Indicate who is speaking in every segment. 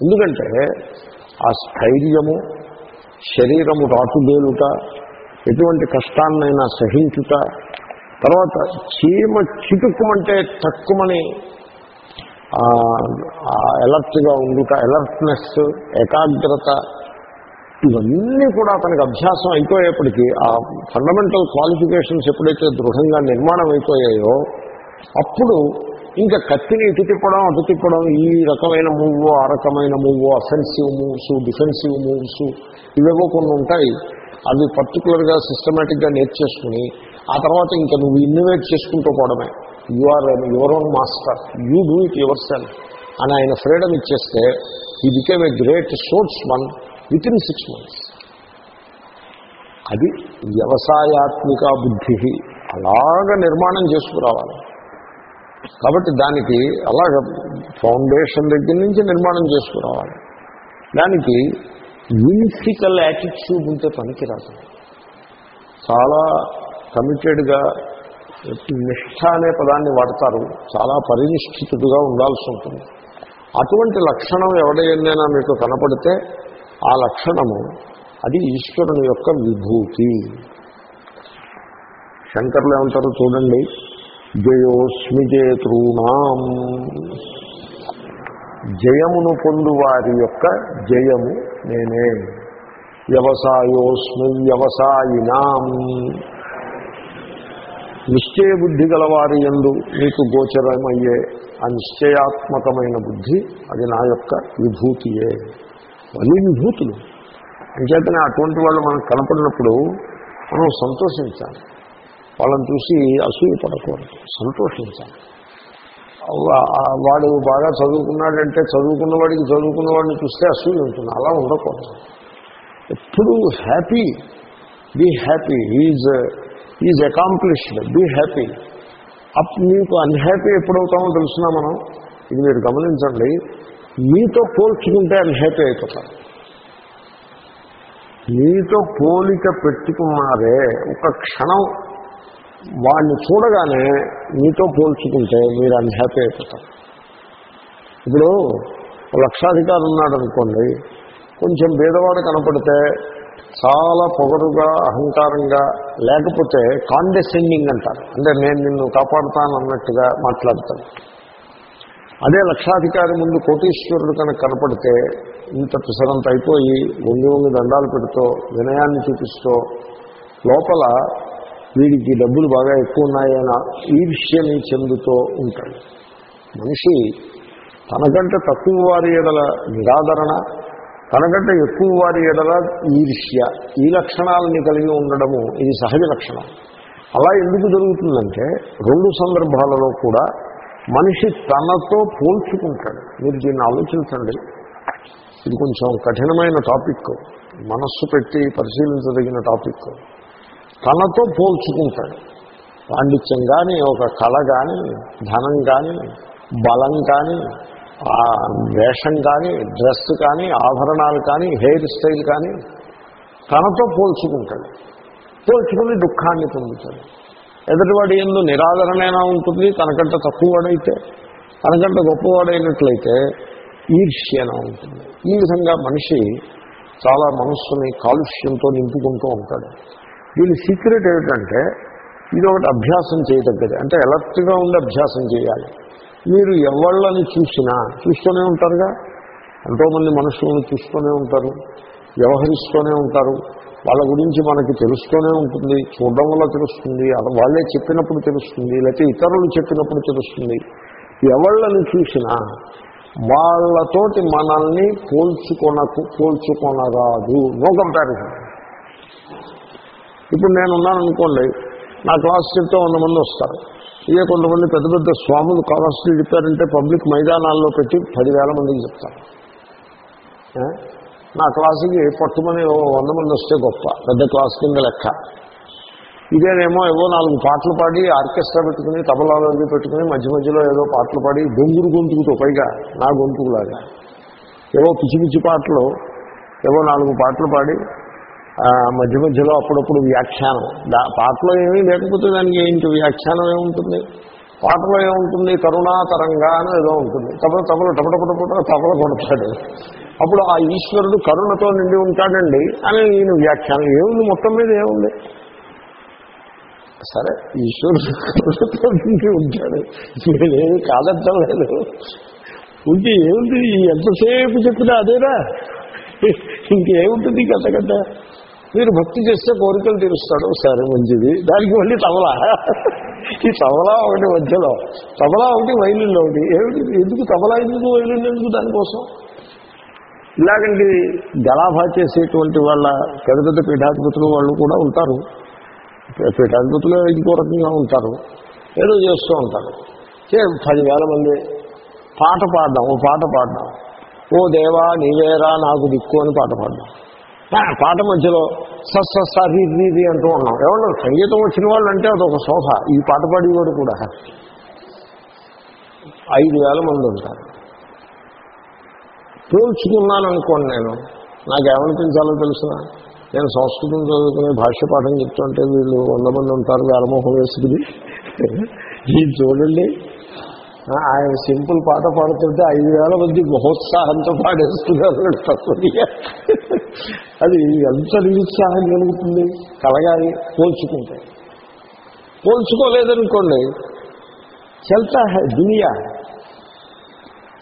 Speaker 1: ఎందుకంటే ఆ స్థైర్యము శరీరము రాటుదేలుట ఎటువంటి కష్టాన్నైనా సహించుట తర్వాత చీమ చిటుక్కుమంటే తక్కువని అలర్ట్గా ఉండుట అలర్ట్నెస్ ఏకాగ్రత ఇవన్నీ కూడా అతనికి అభ్యాసం అయిపోయేప్పటికీ ఆ ఫండమెంటల్ క్వాలిఫికేషన్స్ ఎప్పుడైతే దృఢంగా నిర్మాణం అయిపోయాయో అప్పుడు ఇంకా కత్తిని ఇటు తిప్పడం అటు తిప్పడం ఈ రకమైన మూవ్ ఆ రకమైన move offensive moves defensive moves ఇవేవో కొన్ని ఉంటాయి. అవి పర్టికులర్గా సిస్టమేటిక్గా నేర్చేసుకుని ఆ తర్వాత ఇంకా నువ్వు ఇన్నోవేట్ చేసుకుంటూ పోవడమే. You are your own master you do it yourself అని ఆయన ఫ్రీడమ్ ఇచ్చేస్తే ఈ became a great source one within six months అది వ్యవసాయాత్మిక బుద్ధి అలాగ నిర్మాణం చేసుకురావాలి. కాబట్టి దానికి అలాగ ఫౌండేషన్ దగ్గర నుంచి నిర్మాణం చేసుకురావాలి. దానికి విన్ఫికల్ యాటిట్యూడ్ ఉంటే పనికిరాదు. చాలా కమిటెడ్గా నిష్ఠ అనే పదాన్ని వాడతారు. చాలా పరినిష్ఠితుడుగా ఉండాల్సి ఉంటుంది. అటువంటి లక్షణం ఎవడైనా మీకు కనపడితే ఆ లక్షణము అది ఈశ్వరుని యొక్క విభూతి. శంకర్లు ఏమంటారు చూడండి. జయోస్మి జయతృణాం జయమును పొందువారి యొక్క జయము నేనే. వ్యవసాయోస్మి వ్యవసాయినాం. నిశ్చయ బుద్ధి గలవారి ఎందు మీకు గోచరమయ్యే ఆ నిశ్చయాత్మకమైన బుద్ధి అది నా యొక్క విభూతియే. మళ్ళీ విభూతులు అంచేతనే అటువంటి వాళ్ళు మనకు కనపడినప్పుడు మనం సంతోషించాలి. వాళ్ళని చూసి అసూయ పడకూడదు సంతోషించాలి వాడు బాగా చదువుకున్నాడంటే చదువుకున్న వాడికి చదువుకున్న వాడిని చూస్తే అసూయ ఉంటుంది. అలా ఉండకూడదు. ఎప్పుడు happy be happy is is accomplished be happy. Up మీకు అన్హ్యాపీ ఎప్పుడవుతామో తెలుసునా మనం? ఇది మీరు గమనించండి. మీతో పోల్చుకుంటే అన్హ్యాపీ అయిపోతారు. మీతో పోలిక పెట్టుకున్నారే ఒక క్షణం వాడిని చూడగానే మీతో పోల్చుకుంటే మీరు అన్హ్యాపీ అయిపోతారు. ఇప్పుడు లక్షాధికారి ఉన్నాడు అనుకోండి కొంచెం భేదవాడు కనపడితే చాలా పొగరుగా అహంకారంగా లేకపోతే కాండెసెండింగ్ అంటారు. అంటే నేను నిన్ను కాపాడుతాను అన్నట్టుగా మాట్లాడతాను అదే లక్షాధికారి ముందు కోటీశ్వరుడు కనుక కనపడితే ఇంత పిసరంత అయిపోయి వంగి వంగి దండాలు పెడుతూ వినయాన్ని చూపిస్తూ లోపల వీడికి డబ్బులు బాగా ఎక్కువ ఉన్నాయన్న ఈర్ష్యని చెందుతూ ఉంటాడు. మనిషి తనకంటే తక్కువ వారి ఎడల నిరాదరణ తనకంటే ఎక్కువ వారి ఎడల ఈర్ష్య ఈ లక్షణాలని కలిగి ఉండడము ఇది సహజ లక్షణం. అలా ఎందుకు జరుగుతుందంటే రెండు సందర్భాలలో కూడా మనిషి తనతో పోల్చుకుంటాడు. మీరు దీన్ని ఆలోచించండి. ఇది కొంచెం కఠినమైన టాపిక్. మనస్సు పెట్టి పరిశీలించదగిన టాపిక్. తనతో పోల్చుకుంటాడు. పాండిత్యం కానీ ఒక కళ కానీ ధనం కానీ బలం కానీ ఆ వేషం కానీ డ్రెస్ కానీ ఆభరణాలు కానీ హెయిర్ స్టైల్ కానీ తనతో పోల్చుకుంటాడు. పోల్చుకుని దుఃఖాన్ని పొందుతాడు. ఎదుటివాడి ఎందు నిరాదరణైనా ఉంటుంది తనకంటే తక్కువవాడైతే తనకంటే గొప్పవాడైనట్లయితే ఈర్ష్యన ఉంటుంది. ఈ విధంగా మనిషి చాలా మనస్సుని కాలుష్యంతో నింపుకుంటూ ఉంటాడు. దీని సీక్రెట్ ఏమిటంటే ఇది ఒకటి అభ్యాసం చేయదగ్గది. అంటే ఎలర్ట్గా ఉండి అభ్యాసం చేయాలి. మీరు ఎవళ్ళని చూసినా చూస్తూనే ఉంటారుగా? ఎంతోమంది మనుషులను చూస్తూనే ఉంటారు వ్యవహరిస్తూనే ఉంటారు. వాళ్ళ గురించి మనకి తెలుస్తూనే ఉంటుంది చూడడం వల్ల తెలుస్తుంది అలా వాళ్ళే చెప్పినప్పుడు తెలుస్తుంది లేకపోతే ఇతరులు చెప్పినప్పుడు తెలుస్తుంది. ఎవళ్ళని చూసినా వాళ్ళతోటి మనల్ని పోల్చుకొనకు పోల్చుకొనరాదు. No comparison. ఇప్పుడు నేనున్నాను అనుకోండి నా క్లాస్ చెప్తే వంద మంది వస్తారు. ఇదే కొంతమంది పెద్ద పెద్ద స్వాములు క్లాసులు చెప్పారంటే పబ్లిక్ మైదానాల్లో పెట్టి పదివేల మందికి చెప్తారు. నా క్లాసుకి పట్టుమని వంద మంది వస్తే గొప్ప పెద్ద క్లాస్ కింద లెక్క. ఇదేనేమో ఏవో నాలుగు పాటలు పాడి ఆర్కెస్ట్రా పెట్టుకుని తబలాలు అవి పెట్టుకుని మధ్య మధ్యలో ఏదో పాటలు పాడి గొంగురు గొంతుకుతో పైగా నా గొంతుకులాగా. ఏవో పిచ్చి పిచ్చి పాటలు ఏవో నాలుగు పాటలు పాడి మధ్య మధ్యలో అప్పుడప్పుడు వ్యాఖ్యానం. దా పాటలో ఏమీ లేకపోతే దానికి ఏంటి? వ్యాఖ్యానం ఏముంటుంది? పాటలో ఏముంటుంది? కరుణాతరంగా అని ఏదో ఉంటుంది. తపల తబల టపటపటపట తబల కొడతాడు. అప్పుడు ఆ ఈశ్వరుడు కరుణతో నిండి ఉంటాడండి అని ఈయన వ్యాఖ్యానం. ఏముంది? మొత్తం మీద ఏముంది? సరే ఈశ్వరుడు కరుణతో నిండి ఉంటాడు. నేనేమి కాదంటం లేదు. ఉంటే ఏముంది? ఎంతసేపు చెప్పినా అదేనా? ఇంకేముంటుంది కథ కదా మీరు భక్తి చేస్తే కోరికలు తీరుస్తాడు. సరే మంచిది. దానికి మళ్ళీ తబలా. ఈ తబలా ఒకటి మధ్యలో. తబలా ఒకటి వైలిన్ ఒకటి. ఏమిటి? ఎందుకు తబలా ఎందుకు వైలిన్ ఎందుకు దానికోసం? ఇలాగంటి గలాభా చేసేటువంటి వాళ్ళ పెద్ద పెద్ద పీఠాధిపతులు వాళ్ళు కూడా ఉంటారు. పీఠాధిపతులు ఇంకో రకంగా ఉంటారు. ఏదో చేస్తూ ఉంటారు. చే పదివేల మంది. పాట పాడడం ఓ పాట పాడడం ఓ దేవా నీవేరా నాకు దిక్కు అని పాట పాడడం పాట మధ్యలో సస్స సరి రీది అంటూ ఉన్నాం. ఏమన్నా సంగీతం వచ్చిన వాళ్ళు అంటే అదొక శోభ. ఈ పాట పాడేవాడు కూడా ఐదు వేల మంది ఉంటారు. పోల్చుకున్నాను అనుకోండి నేను. నాకేమనిపించాలో తెలిసిన నేను సంస్కృతం చదువుకునే భాష్య పాఠం చెప్తుంటే వీళ్ళు వంద మంది ఉంటారు వేలమోహం వేసుకుని. ఇది చూడండి? ఆయన సింపుల్ పాట పాడుతుంటే ఐదు వేల మంది మహోత్సాహంతో పాడేస్తున్నారు తత్వీయ అది ఎంత నిరుత్సాహం కలుగుతుంది? కలగాలి పోల్చుకుంటే. పోల్చుకోలేదనుకోండి చల్తా హై దునియా.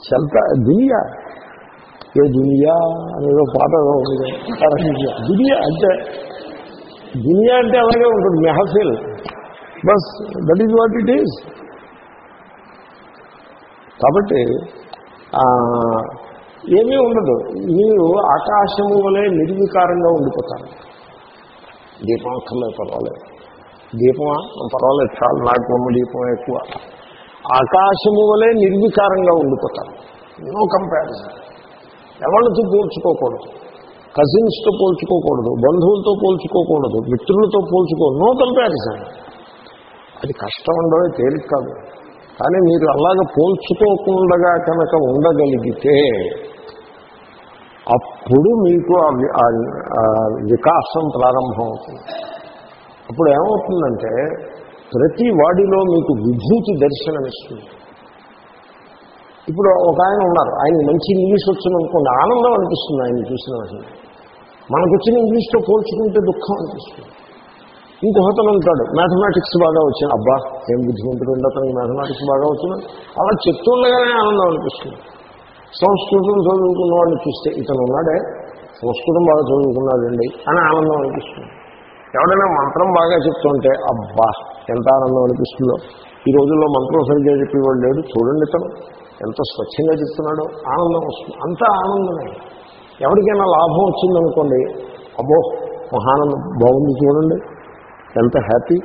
Speaker 1: చల్తా దునియా. ఏ దునియా అనేదో పాట దునియా అంటే దునియా అంటే అలాగే ఉంటుంది మెహఫిల్. Bus that is what it is కాబట్టి ఏమీ ఉండదు. మీరు ఆకాశము వలె నిర్వికారంగా ఉండిపోతారు. దీపం అక్కర్లేదు పర్వాలేదు. దీపమా? పర్వాలేదు. చాలు నాకు దీపం ఎక్కువ. ఆకాశము వలె నిర్వికారంగా ఉండిపోతారు. No comparison. ఎవరితో పోల్చుకోకూడదు. కజిన్స్తో పోల్చుకోకూడదు. బంధువులతో పోల్చుకోకూడదు. మిత్రులతో పోల్చుకో నో కంపారిజన్. అది కష్టం ఉండవే తేలిక కాదు. కానీ మీరు అలాగ పోల్చుకోకుండా కనుక ఉండగలిగితే అప్పుడు మీకు ఆ వికాసం ప్రారంభం అవుతుంది వికాసం ప్రారంభమవుతుంది. అప్పుడు ఏమవుతుందంటే ప్రతి వాడిలో మీకు విభూతి దర్శనమిస్తుంది. ఇప్పుడు ఒక ఆయన ఉన్నారు ఆయన మంచి ఇంగ్లీష్ వచ్చిందనుకోండి ఆనందం అనిపిస్తుంది ఆయన చూసిన వెంటనే మనకు వచ్చిన ఇంగ్లీష్తో పోల్చుకుంటే దుఃఖం అనిపిస్తుంది. ఇంకొకతను ఉంటాడు. మ్యాథమెటిక్స్ బాగా వచ్చింది. అబ్బా ఏం బుద్ధిమంతుడు ఉండి అతనికి మ్యాథమెటిక్స్ బాగా వచ్చింది? అలా చెప్తుండగానే ఆనందం అనిపిస్తుంది. సంస్కృతం చదువుకున్న వాడిని చూస్తే ఇతను ఉన్నాడే. సంస్కృతం బాగా చదువుకున్నాడండి అని ఆనందం అనిపిస్తుంది. ఎవడైనా మంత్రం బాగా చెప్తుంటే అబ్బా ఎంత ఆనందం అనిపిస్తుందో. ఈ రోజుల్లో మంత్రం సరిగ్గా చెప్పేవాడు లేడు. చూడండి ఇతను ఎంత స్వచ్ఛంగా చెప్తున్నాడో. ఆనందం వస్తుంది. అంతా ఆనందమే. ఎవరికైనా లాభం వచ్చిందనుకోండి అబ్బో మహానందం. బాగుంది చూడండి. ఎంత హ్యాపీ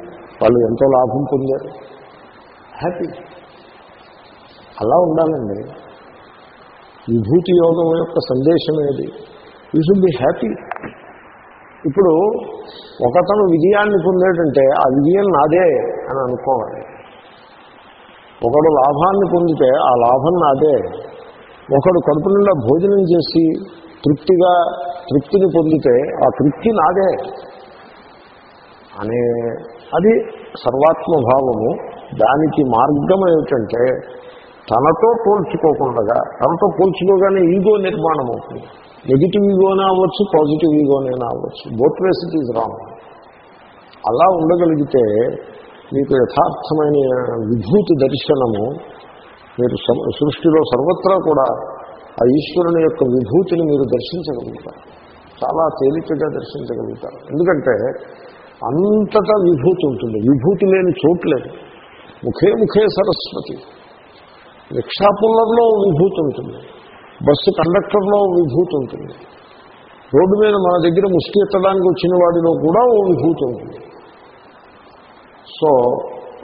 Speaker 1: వాళ్ళు ఎంతో లాభం పొందారు. హ్యాపీ. అలా ఉండాలండి. విభూతి యోగం యొక్క సందేశం ఏది? యూ షుడ్ బి హ్యాపీ ఇప్పుడు ఒకతను విజయాన్ని పొందేటంటే ఆ విజయం నాదే అని అనుకోవాలి. ఒకడు లాభాన్ని పొందితే ఆ లాభం నాదే. ఒకడు కడుపు నిండా భోజనం చేసి తృప్తిగా తృప్తిని పొందితే ఆ తృప్తి నాదే. అనే అది సర్వాత్మభావము. దానికి మార్గం ఏమిటంటే తనతో పోల్చుకోకుండా తనతో పోల్చుకోగానే ఈగో నిర్మాణం అవుతుంది. నెగిటివ్ ఈగోనే అవ్వచ్చు పాజిటివ్ ఈగోనైనా అవ్వచ్చు. Both ways it is wrong. అలా ఉండగలిగితే మీకు యథార్థమైన విభూతి దర్శనము మీరు సృష్టిలో సర్వత్రా కూడా ఆ ఈశ్వరుని యొక్క విభూతిని మీరు దర్శించగలుగుతారు. చాలా తేలికగా దర్శించగలుగుతారు. ఎందుకంటే అంతటా విభూతి ఉంటుంది. విభూతి లేని చోట్లేదు ముఖే ముఖే సరస్వతి. రిక్షా పుల్లర్లో విభూతి ఉంటుంది. బస్సు కండక్టర్లో విభూతి ఉంటుంది. రోడ్డు మీద మన దగ్గర ముష్టి ఎత్తడానికి వచ్చిన వాడిలో కూడా ఓ విభూతి ఉంటుంది. So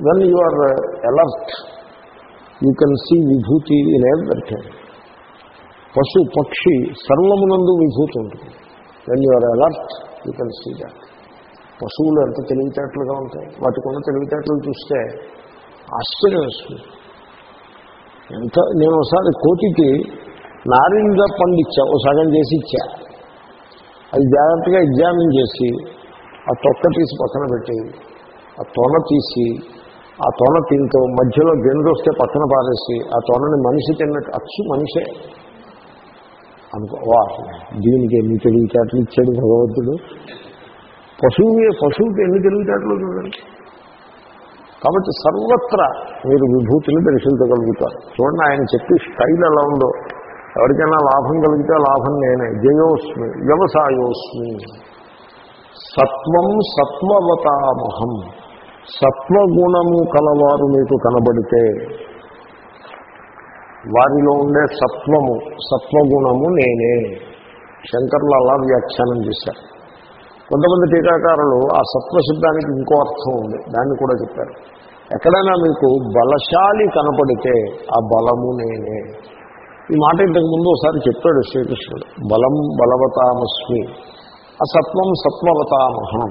Speaker 1: when you are alert you can see vibhuti in everything పశు పక్షి సర్వమునందు విభూతి ఉంటుంది. When you are alert you can see that పశువులు ఎంత తెలివితేటలుగా ఉంటాయి? వాటికి ఉన్న తెలివితేటలు చూస్తే ఆశ్చర్యం వేస్తుంది. ఎంత నేను ఒకసారి కోతికి నారింజ పండు ఇచ్చా ఓ సగం చేసి ఇచ్చా. అది జాగ్రత్తగా ఎగ్జామిన్ చేసి ఆ తొక్క తీసి పక్కన పెట్టి ఆ తొన తీసి ఆ తొన తింటూ మధ్యలో గెండు వస్తే పక్కన పారేసి ఆ తొనని మనిషి తిన్నట్టు అచ్చు మనిషే. అనుకో వా దీనికి ఎన్ని తెలివితేటలు ఇచ్చాడు భగవంతుడు. పశువు పశువుకి ఎన్ని తెలివితేటలు చూడండి. కాబట్టి సర్వత్రా మీరు విభూతిని దర్శించగలుగుతారు. చూడండి ఆయన చెప్పి స్టైల్ ఎలా ఉందో. ఎవరికైనా లాభం కలిగితే లాభం నేనే. జయోస్మి వ్యవసాయోస్మి. సత్వం సత్వవతామహం. సత్వగుణము కలవారు మీకు కనబడితే వారిలో ఉండే సత్వము సత్వగుణము నేనే. శంకర్లు అలా వ్యాఖ్యానం చేశారు. కొంతమంది టీకాకారులు ఆ సత్వశబ్దానికి ఇంకో అర్థం ఉంది. దాన్ని కూడా చెప్పారు. ఎక్కడైనా మీకు బలశాలి కనపడితే ఆ బలము నేనే. ఈ మాట ఇంతకు ముందు ఒకసారి చెప్పాడు శ్రీకృష్ణుడు. బలం బలవతామస్మి. అసత్వం సత్వవతామహం.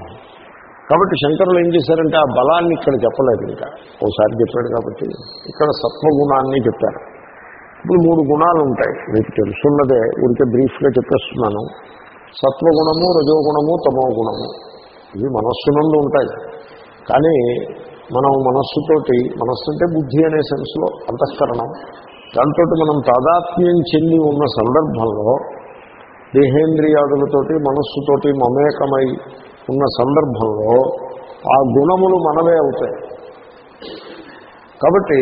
Speaker 1: కాబట్టి శంకరులు ఏం చేశారంటే ఆ బలాన్ని ఇక్కడ చెప్పలేదు ఇంకా. ఒకసారి చెప్పాడు కాబట్టి ఇక్కడ సత్వగుణాన్ని చెప్పారు. ఇప్పుడు మూడు గుణాలు ఉంటాయి మీకు తెలుసున్నదే ఊరికే బ్రీఫ్గా చెప్పేస్తున్నాను. సత్వగుణము రజోగుణము తమో గుణము ఇవి మనస్సునందు ఉంటాయి. కానీ మనం మనస్సుతోటి మనస్సు అంటే బుద్ధి అనే సెన్స్లో అంతఃకరణం. దాంతో మనం తాదాత్మ్యం చెంది ఉన్న సందర్భంలో దేహేంద్రియాదులతోటి మనస్సుతోటి మమేకమై ఉన్న సందర్భంలో ఆ గుణములు మనవే అవుతాయి. కాబట్టి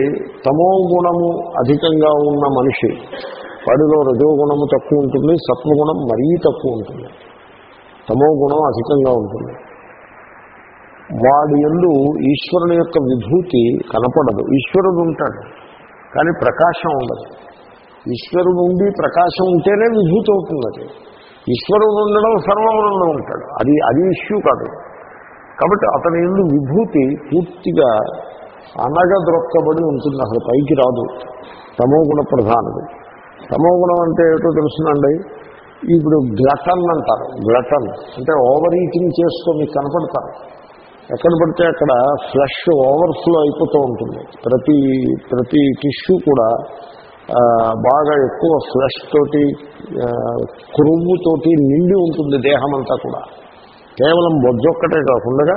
Speaker 1: తమో గుణము అధికంగా ఉన్న మనిషి వాడిలో రజోగుణము తక్కువ ఉంటుంది సత్వగుణం మరీ తక్కువ ఉంటుంది. తమో గుణం అధికంగా ఉంటుంది. వాడి ఎందు ఈశ్వరుని యొక్క విభూతి కనపడదు. ఈశ్వరుడు ఉంటాడు కానీ ప్రకాశం ఉండదు. ఈశ్వరుడు ఉండి ప్రకాశం ఉంటేనే విభూతి అవుతుంది అది. ఈశ్వరుడు ఉండడం సర్వమునంలో ఉంటాడు. అది అది ఇష్యూ కాదు. కాబట్టి అతని ఎందు విభూతి పూర్తిగా అనగద్రొక్కబడి ఉంటుంది. అసలు పైకి రాదు. తమో గుణ ప్రధానది. తమో గుణం అంటే ఏమిటో తెలుసునండి. ఇప్పుడు గ్లటన్ అంటారు. గ్లటన్ అంటే ఓవర్ ఈటింగ్ చేస్తూ మీకు కనపడతారు. ఎక్కడ పడితే అక్కడ ఫ్లష్ ఓవర్ఫ్లో అయిపోతూ ఉంటుంది. ప్రతి ప్రతి టిష్యూ కూడా బాగా ఎక్కువ ఫ్లష్ తోటి క్రొవ్వుతోటి నిండి ఉంటుంది దేహం అంతా కూడా. కేవలం బొజ్జొక్కటే కాకుండా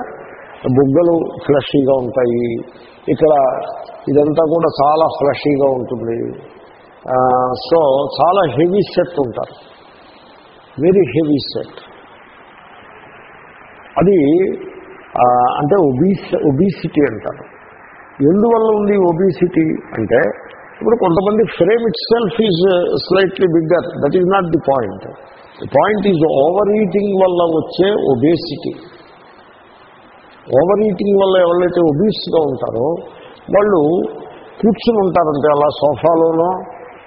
Speaker 1: బుగ్గలు ఫ్లషీగా ఉంటాయి. ఇక్కడ ఇదంతా కూడా చాలా ఫ్లషీగా ఉంటుంది. సో చాలా హెవీ సెట్ ఉంటారు. వెరీ హెవీ సెట్ అది అంటే ఒబీస్ ఒబీసిటీ అంటారు. ఎందువల్ల ఉంది ఒబీసిటీ అంటే ఇప్పుడు కొంతమంది frame itself is slightly bigger that is not the point the point is overeating వల్ల వచ్చే ఒబేసిటీ ఓవర్ ఈటింగ్ వల్ల ఎవరైతే ఒబీస్గా ఉంటారో వాళ్ళు కూర్చుని ఉంటారంటే అలా సోఫాలోనో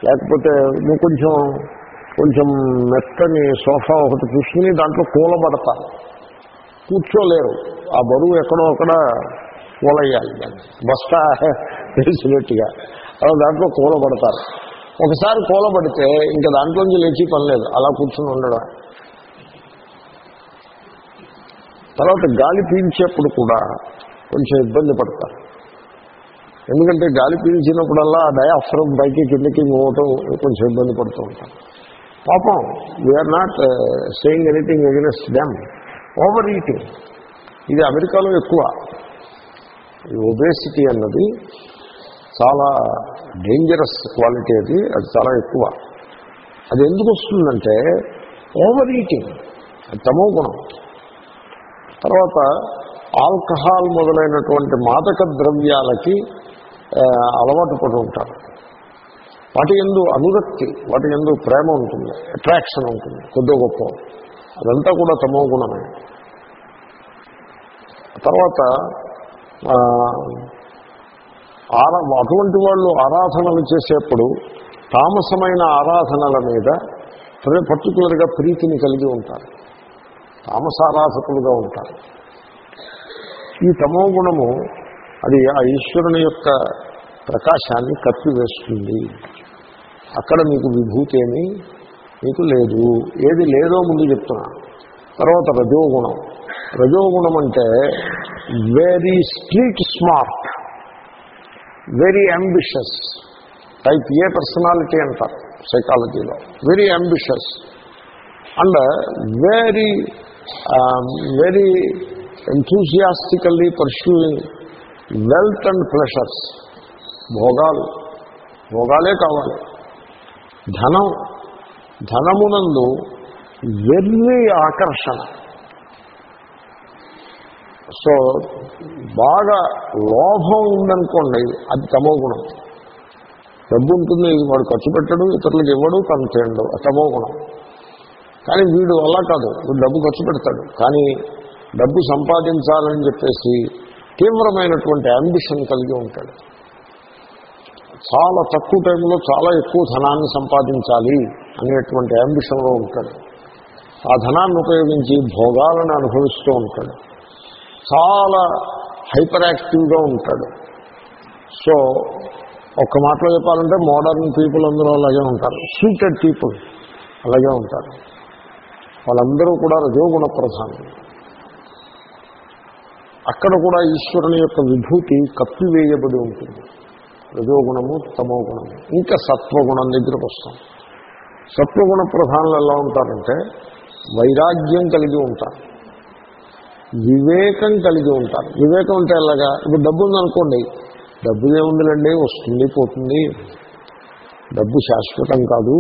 Speaker 1: లేకపోతే నువ్వు కొంచెం కొంచెం మెత్తని సోఫా ఒకటి చూసుకుని దాంట్లో కూలబడతారు కూర్చోలేరు. ఆ బరువు ఎక్కడో అక్కడ కూలయ్యాలి. దాన్ని బస్తా తెలిసినట్టుగా. అలా దాంట్లో కూలబడతారు ఒకసారి కూలబడితే ఇంకా దాంట్లోంచి లేచి పని లేదు. అలా కూర్చుని ఉండడం. తర్వాత గాలి పీల్చేప్పుడు కూడా కొంచెం ఇబ్బంది పడతారు. ఎందుకంటే గాలి పీల్చినప్పుడల్లా ఆ డయాఫ్రమ్ పైకి కిందకి పోవటం కొంచెం ఇబ్బంది పడుతూ ఉంటాం. పాపం we are not saying anything against them overeating ఇది అమెరికాలో ఎక్కువ. ఈ ఒబేసిటీ అన్నది చాలా డేంజరస్ క్వాలిటీ అది అది చాలా ఎక్కువ. అది ఎందుకు వస్తుందంటే ఓవర్ ఈటింగ్ అది తమో గుణం. తర్వాత ఆల్కహాల్ మొదలైనటువంటి మాదక ద్రవ్యాలకి అలవాటు పడి ఉంటారు. వాటి ఎందు అనురక్తి వాటి ఎందు ప్రేమ ఉంటుంది అట్రాక్షన్ ఉంటుంది కొద్దో గొప్ప. అదంతా కూడా తమో గుణమే. తర్వాత ఆరా అటువంటి వాళ్ళు ఆరాధనలు చేసేప్పుడు తామసమైన ఆరాధనల మీద పర్టికులర్గా ప్రీతిని కలిగి ఉంటారు. తామసారాధకులుగా ఉంటారు. ఈ తమో గుణము అది ఆ ఈశ్వరుని యొక్క ప్రకాశాన్ని కప్పివేస్తుంది. అక్కడ మీకు విభూతి ఏమీ మీకు లేదు. ఏది లేదో ముందు చెప్తున్నా. తర్వాత రజోగుణం. రజోగుణం అంటే very street smart very ambitious type A personality అంటారు సైకాలజీలో very ambitious and very very enthusiastically pursuing wealth and pleasures భోగాలు. భోగాలే కావాలి. ధనం. ధనమునందు వెర్రి ఆకర్షణ. సో బాగా లోభం ఉందనుకోండి అది తమో గుణం. డబ్బు ఉంటుంది వాడు ఖర్చు పెట్టడు ఇతరులకు ఇవ్వడు తను తినడు తమో గుణం. కానీ వీడు అలా కాదు వీడు డబ్బు ఖర్చు పెడతాడు. కానీ డబ్బు సంపాదించాలని చెప్పేసి తీవ్రమైనటువంటి అంబిషన్ కలిగి ఉంటాడు. చాలా తక్కువ టైంలో చాలా ఎక్కువ ధనాన్ని సంపాదించాలి అనేటువంటి అంబిషన్లో ఉంటాడు. ఆ ధనాన్ని ఉపయోగించి భోగాలను అనుభవిస్తూ ఉంటాడు. చాలా హైపర్ యాక్టివ్గా ఉంటాడు. సో ఒక్క మాటలో చెప్పాలంటే మోడర్న్ పీపుల్ అందరూ అలాగే ఉంటారు. స్వీటెడ్ పీపుల్ అలాగే ఉంటారు. వాళ్ళందరూ కూడా రజోగుణ ప్రధానం అక్కడ కూడా ఈశ్వరుని యొక్క విభూతి కప్పివేయబడి ఉంటుంది. రజోగుణము తమో గుణము ఇంకా సత్వగుణం దగ్గరకు వస్తాం. సత్వగుణ ప్రధానులు ఎలా ఉంటారంటే వైరాగ్యం కలిగి ఉంటారు. వివేకం కలిగి ఉంటారు. వివేకం అంటే ఎలాగా? ఇప్పుడు డబ్బు ఉందనుకోండి డబ్బు ఏముందిలండి వస్తుంది పోతుంది. డబ్బు శాశ్వతం కాదు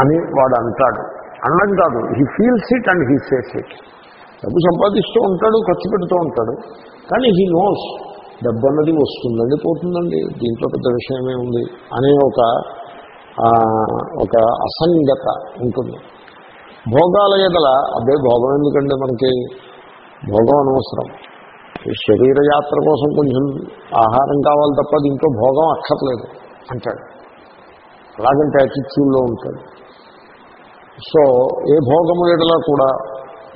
Speaker 1: అని వాడు అంటాడు. అనడం కాదు. He feels it and he says it డబ్బు సంపాదిస్తూ ఉంటాడు ఖర్చు పెడుతూ ఉంటాడు. కానీ హీ నోస్ డబ్బు అన్నది వస్తుందండి పోతుందండి. దీంట్లో పెద్ద విషయమే ఉంది. అనే ఒక ఒక అసంగత ఉంటుంది. భోగాల ఎదల అదే భోగం ఎందుకంటే మనకి? భోగం అనవసరం. ఈ శరీర యాత్ర కోసం కొంచెం ఆహారం కావాలి తప్ప దీంట్లో భోగం అక్కర్లేదు అంటాడు. అలాగంటే అటిట్యూడ్లో ఉంటాడు. సో ఏ భోగము ఎడలా కూడా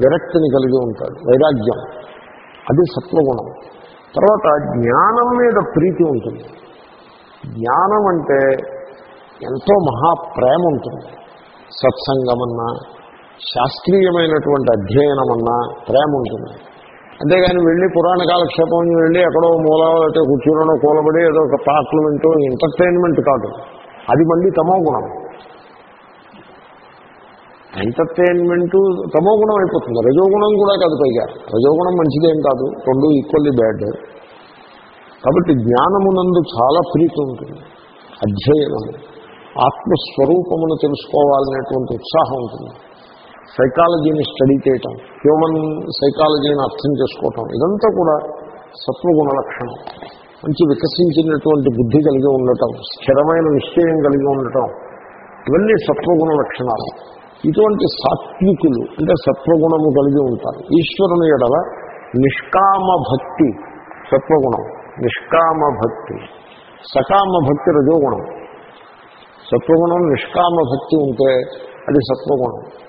Speaker 1: విరక్తిని కలిగి ఉంటాడు వైరాగ్యం. అది సత్వగుణం. తర్వాత జ్ఞానం మీద ప్రీతి ఉంటుంది. జ్ఞానం అంటే ఎంతో మహాప్రేమ ఉంటుంది. సత్సంగమన్నా శాస్త్రీయమైనటువంటి అధ్యయనమన్నా ప్రేమ ఉంటుంది. అంతేగాని వెళ్ళి పురాణ కాలక్షేపం వెళ్ళి ఎక్కడో మూల లేకపోతే కూర్చోనో కూలబడి ఏదో ఒక పాటలు వింటూ ఎంటర్టైన్మెంట్ కాదు. అది మళ్ళీ తమో గుణం. ఎంటర్టైన్మెంట్ తమో గుణం అయిపోతుంది. రజోగుణం కూడా కాదు పైగా. రజోగుణం మంచిదేం కాదు. రెండు ఈక్వల్లీ బ్యాడ్ కాబట్టి జ్ఞానమునందు చాలా ప్రీతి ఉంటుంది. అధ్యయనము. ఆత్మస్వరూపమును తెలుసుకోవాలనేటువంటి ఉత్సాహం ఉంటుంది. సైకాలజీని స్టడీ చేయటం హ్యూమన్ సైకాలజీని అర్థం చేసుకోవటం ఇదంతా కూడా సత్వగుణ లక్షణం. మంచి వికసించినటువంటి బుద్ధి కలిగి ఉండటం స్థిరమైన నిశ్చయం కలిగి ఉండటం ఇవన్నీ సత్వగుణ లక్షణాలు. ఇటువంటి సాత్వికులు అంటే సత్వగుణము కలిగి ఉంటారు. ఈశ్వరుని ఎడల నిష్కామ భక్తి సత్వగుణం నిష్కామ భక్తి సకామ భక్తి రజోగుణం. సత్వగుణం నిష్కామ భక్తి ఉంటే అది సత్వగుణం.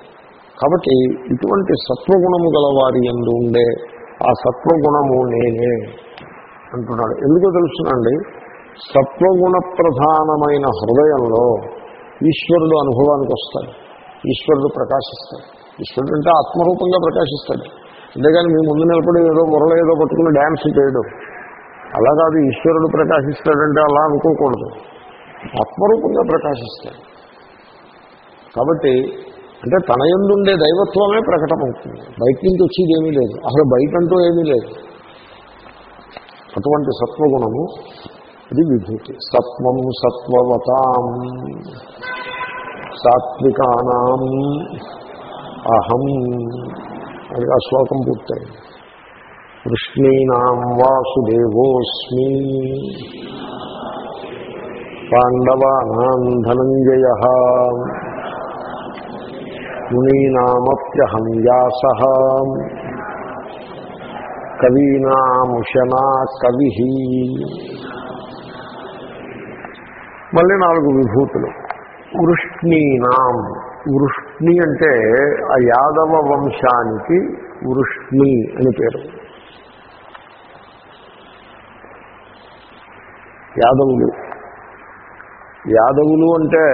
Speaker 1: కాబట్టి ఇటువంటి సత్వగుణము గలవారి ఎందు ఉండే ఆ సత్వగుణము నేనే అంటున్నాడు. ఎందుకో తెలుసునండి? సత్వగుణ ప్రధానమైన హృదయంలో ఈశ్వరుడు అనుభవానికి వస్తాడు. ఈశ్వరుడు ప్రకాశిస్తాడు. ఈశ్వరుడు అంటే ఆత్మరూపంగా ప్రకాశిస్తాడు. అంతేగాని మీ ముందు నిలబడి ఏదో మురళ ఏదో పట్టుకుని డ్యాన్స్ చేయడం. అలా కాదు ఈశ్వరుడు ప్రకాశిస్తాడంటే అలా అనుకోకూడదు. ఆత్మరూపంగా ప్రకాశిస్తాడు. కాబట్టి అంటే తన ఎందుండే దైవత్వమే ప్రకటమవుతుంది. బయట నుంచి వచ్చేది ఏమీ లేదు. అసలు బయట అంటూ ఏమీ లేదు. అటువంటి సత్వగుణము ఇది విభూతి. సత్వం సత్వవతాం. సాత్వికానాం అహం. అది ఆ శ్లోకం పూర్తయింది. కృష్ణీనాం వాసుదేవోస్మి. పాండవానాం ధనంజయ మునీనామప్యహం వ్యాస. కవీనాముషనా కవి మళ్ళీ నాలుగు విభూతులు. వృష్ణీనాం. వృష్ణి అంటే ఆ యాదవ వంశానికి వృష్ణి అని పేరు. యాదవులు. యాదవులు అంటే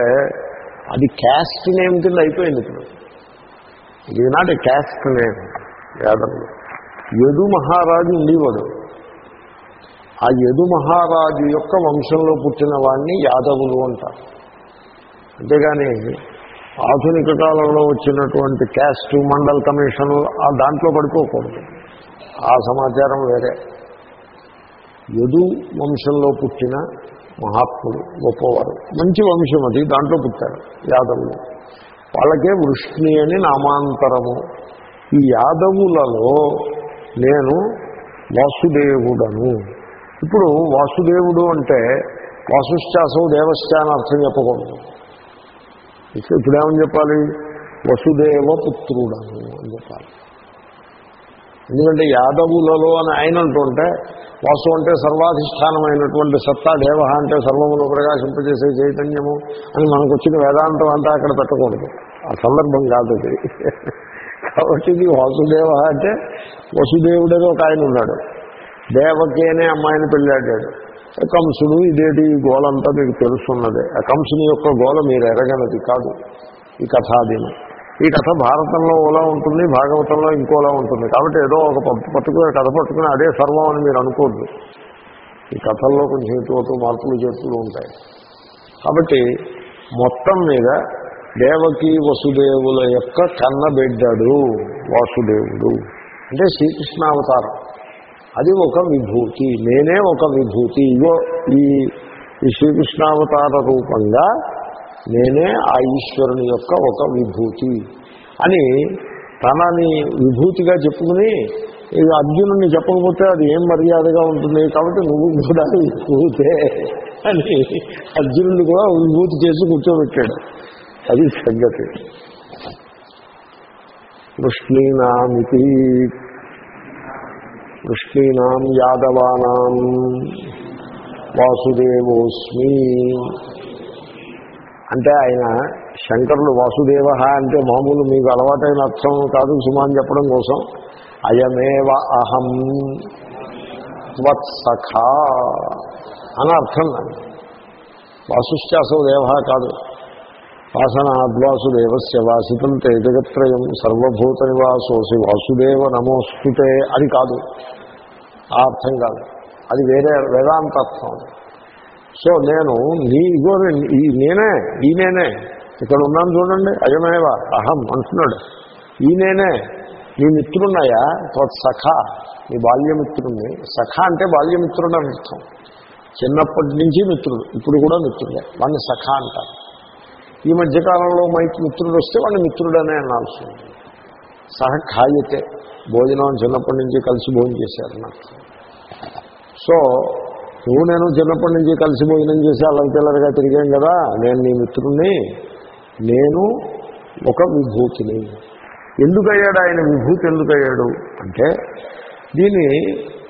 Speaker 1: అది క్యాస్ట్ నేమ్ కింద అయిపోయింది ఇప్పుడు. ఇది నాట్ ఏ క్యాస్ట్ నేమ్ యాదవులు. యదు మహారాజు ఉండేవాడు. ఆ యదు మహారాజు యొక్క వంశంలో పుట్టిన వాడిని యాదవులు అంటారు. అంతేగాని ఆధునిక కాలంలో వచ్చినటువంటి క్యాస్ట్ మండల్ కమిషన్ ఆ దాంట్లో పడిపోకూడదు ఆ సమాచారం వేరే. యదు వంశంలో పుట్టిన మహాత్ముడు గొప్పవారు మంచి వంశం అది దాంట్లో పుట్టారు యాదవులు. వాళ్ళకే వృష్ణి అని నామాంతరము. ఈ యాదవులలో నేను వాసుదేవుడను. ఇప్పుడు వాసుదేవుడు అంటే వాసుశ్చాసం దేవస్థానం అర్థం చెప్పకూడదు. ఇప్పుడు ఇప్పుడేమని చెప్పాలి? వసుదేవ పుత్రుడను అని చెప్పాలి. ఎందుకంటే యాదవులలో అని ఆయన అంటుంటే వాసు అంటే సర్వాధిష్టానమైనటువంటి సత్తా దేవ అంటే సర్వమును ప్రకాశింపజేసే చైతన్యము అని మనకు వచ్చిన వేదాంతం అంతా అక్కడ పెట్టకూడదు. ఆ సందర్భం కాదు అది కాబట్టి ఇది వాసుదేవ అంటే వసుదేవుడని ఒక ఆయన ఉన్నాడు. దేవకి అనే అమ్మాయిని పెళ్ళాడాడు. కంసుడు ఇదేటి ఈ గోలంతా మీకు తెలుసున్నదే. ఆ కంసుని యొక్క గోల మీరు ఎరగనది కాదు ఈ కథాదినం. ఈ కథ భారతంలో ఓలా ఉంటుంది భాగవతంలో ఇంకోలా ఉంటుంది. కాబట్టి ఏదో ఒక పట్టు- కథ పట్టుకుని అదే సర్వం అని మీరు అనుకోద్దు. ఈ కథల్లో కొంచెం ఇటు మార్పులు చేతులు ఉంటాయి. కాబట్టి మొత్తం మీద దేవకి వసుదేవుల యొక్క కన్నబిడ్డడు వాసుదేవుడు. అంటే శ్రీకృష్ణావతారం. అది ఒక విభూతి నేనే ఒక విభూతి. ఇగో ఈ ఈ శ్రీకృష్ణావతార రూపంగా నేనే ఆ ఈశ్వరుని యొక్క ఒక విభూతి అని తనని విభూతిగా చెప్పుకుని ఇది అర్జునుడిని చెప్పకపోతే అది ఏం మర్యాదగా ఉంటుంది? కాబట్టి నువ్వు కూడా విభూతే అని అర్జునుడిని కూడా విభూతి చేసి కూర్చోబెట్టాడు. అది సంగతి. కృష్ణీనామితి వృష్ణీనాం యాదవానాం. వాసుదేవోస్మి. అంటే ఆయన శంకరులు వాసుదేవ అంటే మామూలు మీకు అలవాటైన అర్థం కాదు సుమా అని చెప్పడం కోసం. అయమేవ అహం త్వత్సఖా అని అర్థం నాకు దేవ కాదు. వాసనాద్వాసుదేవస్య వాసితం తే జగత్రయం సర్వభూత నివాసోసి వాసుదేవ నమోస్తుతే అది కాదు. ఆ అర్థం కాదు. అది వేరే వేదాంత అర్థం సో నేను నీ ఇగో ఈ నేనే ఈ నేనే. ఇక్కడ ఉన్నాను చూడండి అయమేవ అహం అంటున్నాడు. ఈ నేనే నీ మిత్రున్నాయా? సఖ. నీ బాల్యమిత్రుణ్ణి. సఖ అంటే బాల్యమిత్రుడు అని అర్థం. చిన్నప్పటి నుంచి మిత్రుడు ఇప్పుడు కూడా మిత్రుడే. వాడిని సఖ అంటారు. ఈ మధ్యకాలంలో మైకి మిత్రుడు వస్తే వాడిని మిత్రుడనే అనాల్సి ఉంది. సహ ఖాయితే. భోజనం చిన్నప్పటి నుంచి కలిసి భోజనం చేశారు నాకు. సో నువ్వు నేను చిన్నప్పటి నుంచి కలిసి భోజనం చేసి అల్లం పిల్లలుగా తిరిగాం కదా నేను నీ మిత్రుణ్ణి నేను ఒక విభూతిని. ఎందుకయ్యాడు ఆయన విభూతి ఎందుకయ్యాడు? అంటే దీన్ని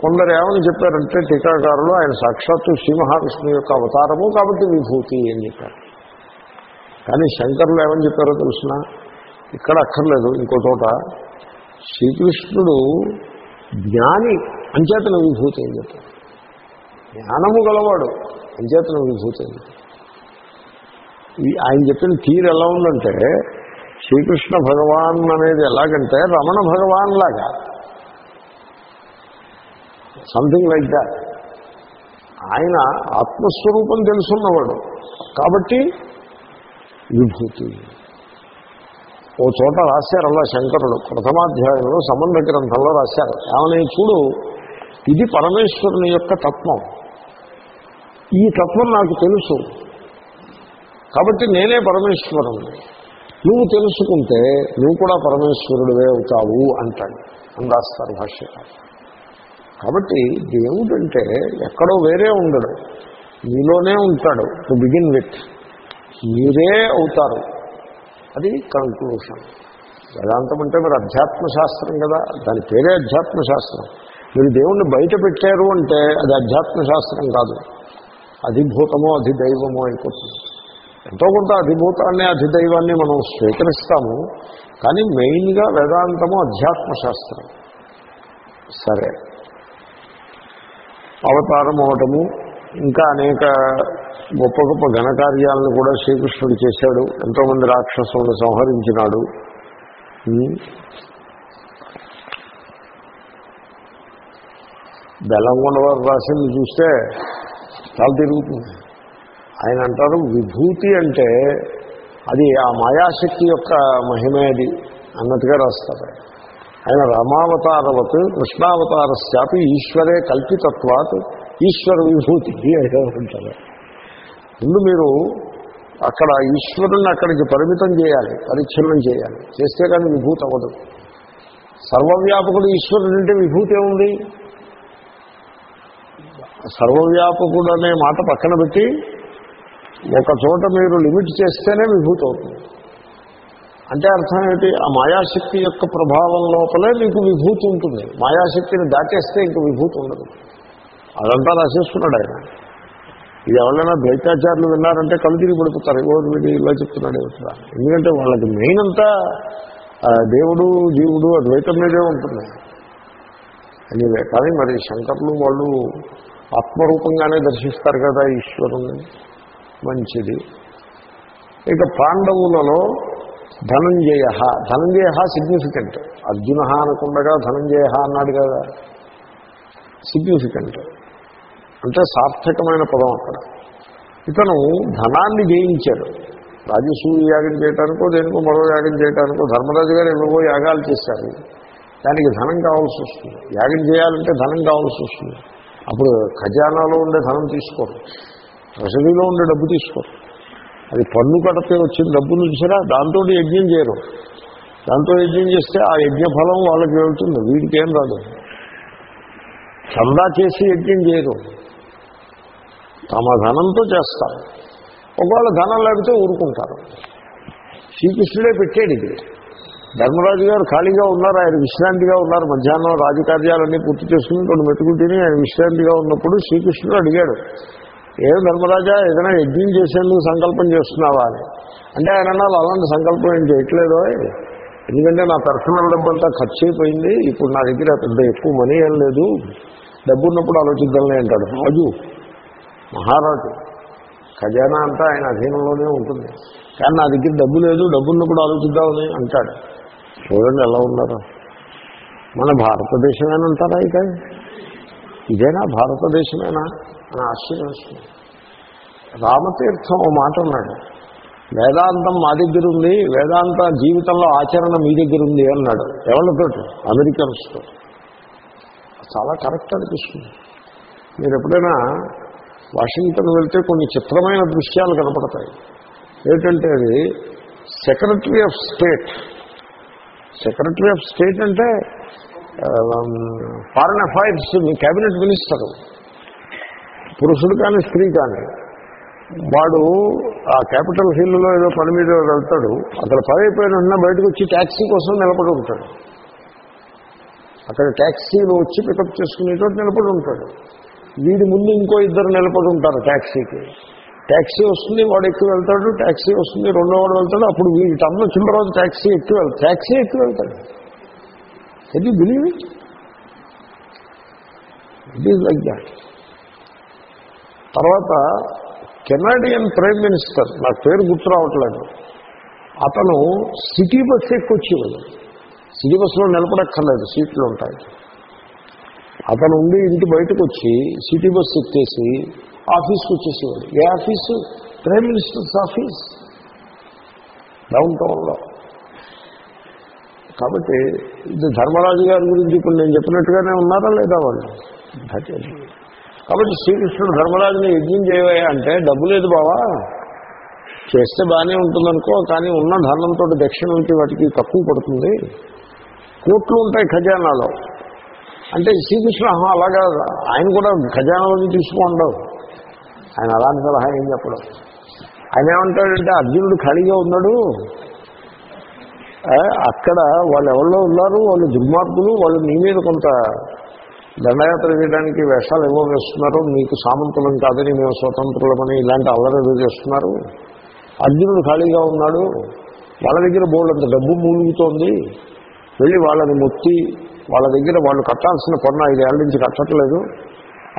Speaker 1: కొందరు ఏమని చెప్పారంటే టీకాకారులు ఆయన సాక్షాత్తు శ్రీ మహావిష్ణువు యొక్క అవతారము కాబట్టి విభూతి అని చెప్పారు. కానీ శంకరులు ఏమని చెప్పారో తెలిసిన? ఇక్కడ అక్కర్లేదు ఇంకో చోట. శ్రీకృష్ణుడు జ్ఞాని అంచేతన విభూతి అని చెప్పారు జ్ఞానము గలవాడు అంచేతన విభూతి అని ఈ ఆయన చెప్పిన తీరు ఎలా ఉందంటే శ్రీకృష్ణ భగవాన్ అనేది ఎలాగంటే రమణ భగవాన్ లాగా. సంథింగ్ లైక్ దాట్ ఆయన ఆత్మస్వరూపం తెలుసున్నవాడు. కాబట్టి విభూతి. ఓ చోట రాశారు అలా శంకరుడు. ప్రథమాధ్యాయంలో సంబంధ గ్రంథంలో రాశారు. ఏమని చూడు ఇది పరమేశ్వరుని యొక్క తత్వం. ఈ తత్వం నాకు తెలుసు. కాబట్టి నేనే పరమేశ్వరుని నువ్వు తెలుసుకుంటే నువ్వు కూడా పరమేశ్వరుడివే అవుతావు అంటాడు. అని రాస్తారు భాష్యకారు కాబట్టి దేవుడు అంటే ఎక్కడో వేరే ఉండడు. నీలోనే ఉంటాడు. టు బిగిన్ విత్ మీరే అవుతారు. అది కంక్లూషన్ వేదాంతం అంటే మరి అధ్యాత్మ శాస్త్రం కదా. దాని పేరే అధ్యాత్మ శాస్త్రం మీరు దేవుణ్ణి బయట పెట్టారు అంటే అది అధ్యాత్మ శాస్త్రం కాదు. అధిభూతమో అధిదైవమో అయిపోతుంది. ఎంతో కొంత అధిభూతాన్ని అధిదైవాన్ని మనం స్వీకరిస్తాము. కానీ మెయిన్గా వేదాంతము అధ్యాత్మ శాస్త్రం సరే. అవతారం అవటము ఇంకా అనేక గొప్ప గొప్ప ఘనకార్యాలను కూడా శ్రీకృష్ణుడు చేశాడు ఎంతోమంది రాక్షసులను సంహరించినాడు ఉమ్. బెల్లంకొండ వారు రాసింది చూస్తే చాలా తిరుగుతుంది ఆయన అంటారు విభూతి అంటే అది ఆ మాయాశక్తి యొక్క మహిమే అది అన్నట్టుగా రాస్తారు ఆయన. రామావతారవత్ కృష్ణావతారశ్చాపి కృష్ణావతారస్యాపి ఈశ్వరే కల్పితత్వాత్ ఈశ్వర విభూతి. ఏదో ఉంటారు ముందు మీరు అక్కడ ఈశ్వరుని అక్కడికి పరిమితం చేయాలి పరిచ్ఛిన్నం చేయాలి. చేస్తే కానీ విభూతి అవ్వదు. సర్వవ్యాపకుడు ఈశ్వరుడు అంటే విభూతి ఏముంది సర్వవ్యాపకుడు అనే మాట పక్కన పెట్టి ఒక చోట మీరు లిమిట్ చేస్తేనే విభూతి అవుతుంది. అంటే అర్థం ఏంటి? ఆ మాయాశక్తి యొక్క ప్రభావం లోపలే మీకు విభూతి ఉంటుంది. మాయాశక్తిని దాటేస్తే ఇంక విభూతి ఉండదు. అదంతా రాసేసుకున్నాడు ఆయన. ఇది ఎవరైనా ద్వైతాచారులు విన్నారంటే కళ్ళు తిరిగి పడిపోతారు. ఎవరు వీడు ఇలా చెప్తున్నాడు ఏమిట్రా? ఎందుకంటే వాళ్ళకి మెయిన్ అంతా దేవుడు జీవుడు అద్వైతం మీదే ఉంటుంది అనివే కానీ మరి శంకర్లు వాళ్ళు ఆత్మరూపంగానే దర్శిస్తారు కదా ఈశ్వరుని మంచిది. ఇక పాండవులలో ధనంజయ ధనంజయ సిగ్నిఫికెంట్ అర్జున అనకుండగా ధనంజయ అన్నాడు కదా. సిగ్నిఫికెంట్ అంటే సార్థకమైన పదం అక్కడ. ఇతను ధనాన్ని జయించాడు. రాజసూయ యాగం చేయడానికో దేనికో మరో యాగం చేయడానికో ధర్మరాజు గారు ఏవేవో యాగాలు చేశారు. దానికి ధనం కావాల్సి వస్తుంది. యాగం చేయాలంటే ధనం కావాల్సి వస్తుంది. అప్పుడు ఖజానాలో ఉండే ధనం తీసుకోరు. ట్రెషరీలో ఉండే డబ్బు తీసుకోరు. అది పన్ను కడితే వచ్చిన డబ్బులు చూసారా దాంతో యజ్ఞం చేయరు. దాంతో యజ్ఞం చేస్తే ఆ యజ్ఞ ఫలం వాళ్ళకి వెళ్తుంది. వీడికి ఏం రాదు. చందా చేసి యజ్ఞం చేయరు. తమ ధనంతో చేస్తారు. ఒకవేళ ధనం లేకపోతే ఊరుకుంటారు. శ్రీకృష్ణుడే పెట్టాడు ఇది. ధర్మరాజు గారు ఖాళీగా ఉన్నారు ఆయన విశ్రాంతిగా ఉన్నారు. మధ్యాహ్నం రాజకార్యాలన్నీ పూర్తి చేసుకుని కొన్ని మెతుకులు తిని ఆయన విశ్రాంతిగా ఉన్నప్పుడు శ్రీకృష్ణుడు అడిగాడు ఏం ధర్మరాజా ఏదైనా యజ్ఞం చేసేందుకు సంకల్పం చేస్తున్నావా అని? అంటే ఆయన అన్నారు అలాంటి సంకల్పం ఏం చేయట్లేదు ఎందుకంటే నా పర్సనల్ డబ్బంతా ఖర్చు అయిపోయింది ఇప్పుడు నా దగ్గర పెద్ద ఎక్కువ మనీ ఏం లేదు. డబ్బు ఉన్నప్పుడు ఆలోచిద్దాంలే అంటాడు రాజు. మహారాజు ఖజానా అంతా ఆయన అధీనంలోనే ఉంటుంది. కానీ నా దగ్గర డబ్బు లేదు డబ్బులను కూడా ఆలోచిద్దామని అంటాడు. చూడండి ఎలా ఉన్నారు. మన భారతదేశమేనంటారా ఇక? ఇదేనా భారతదేశమేనా? అని ఆశ్చర్యం వస్తుంది. రామతీర్థం ఓ మాట ఉన్నాడు వేదాంతం మా దగ్గర ఉంది వేదాంత జీవితంలో ఆచరణ మీ దగ్గర ఉంది అన్నాడు. ఎవరితోటి? అమెరికన్స్తో. చాలా కరెక్ట్ అనిపిస్తుంది. మీరు ఎప్పుడైనా వాషింగ్టన్ వెళ్తే కొన్ని చిత్రమైన దృశ్యాలు కనపడతాయి. ఏంటంటే అది secretary of state. Secretary of state అంటే ఫారెన్ అఫైర్స్ క్యాబినెట్ మినిస్టర్. పురుషుడు కానీ స్త్రీ కానీ. వాడు ఆ క్యాపిటల్ హిల్లో ఏదో పని మీద వెళ్తాడు. అక్కడ పని అయిపోయిన వెంటనే బయటకు వచ్చి ట్యాక్సీ కోసం నిలబడి ఉంటాడు. అక్కడ ట్యాక్సీలు వచ్చి పికప్ చేసుకునేటోటి నిలబడి ఉంటాడు. వీడి ముందు ఇంకో ఇద్దరు నిలబడి ఉంటారు ట్యాక్సీకి ట్యాక్సీ వస్తుంది వాడు ఎక్కువ వెళ్తాడు ట్యాక్సీ వస్తుంది రెండో వాడు వెళ్తాడు అప్పుడు వీడి టర్న్ వచ్చిన తర్వాత ట్యాక్సీ ఎక్కువ వెళ్తాడు. ట్యాక్సీ ఎక్కువ వెళ్తాడు. At believe it it is like that తర్వాత కెనడియన్ ప్రైమ్ మినిస్టర్ నాకు పేరు గుర్తు రావట్లేదు. అతను సిటీ బస్ ఎక్కొచ్చేవాడు. సిటీ బస్సులో నిలబడక్కర్లేదు సీట్లు ఉంటాయి. అతను ఉండి ఇంటి బయటకు వచ్చి సిటీ బస్సు ఎక్కేసి ఆఫీస్కి వచ్చేసేవాడు. ఏ office? Prime minister's office. Down టౌన్లో కాబట్టి ఇది ధర్మరాజు గారి గురించి ఇప్పుడు నేను చెప్పినట్టుగానే ఉన్నారా లేదా వాళ్ళు? కాబట్టి శ్రీకృష్ణుడు ధర్మరాజుని యజ్ఞం చేయవయ్యా అంటే డబ్బు లేదు బావా. చేస్తే బాగానే ఉంటుందనుకో కానీ ఉన్న ధనంతో దక్షిణలకి వాటికి తక్కువ పడుతుంది. కోట్లు ఉంటాయి ఖజానాలో. అంటే శ్రీకృష్ణ అలాగా ఆయన కూడా ఖజానాలోని తీసుకోండు ఆయన అలాంటి సలహా ఏం చెప్పడం? ఆయన ఏమంటాడంటే అర్జునుడు ఖాళీగా ఉన్నాడు. అక్కడ వాళ్ళు ఎవరిలో ఉన్నారు? వాళ్ళు దుర్మార్గులు వాళ్ళు నీ మీద కొంత దండయాత్ర చేయడానికి వేషాలు ఏవో వేస్తున్నారు. మీకు సామంతులం కాదని మేము స్వతంత్రులమని ఇలాంటి అల్లరి చేస్తున్నారు. అర్జునుడు ఖాళీగా ఉన్నాడు. వాళ్ళ దగ్గర బోర్డంత డబ్బు మూలుగుతోంది. వెళ్ళి వాళ్ళని మొత్తి వాళ్ళ దగ్గర వాళ్ళు కట్టాల్సిన పన్ను ఐదేళ్ళ నుంచి కట్టట్లేదు.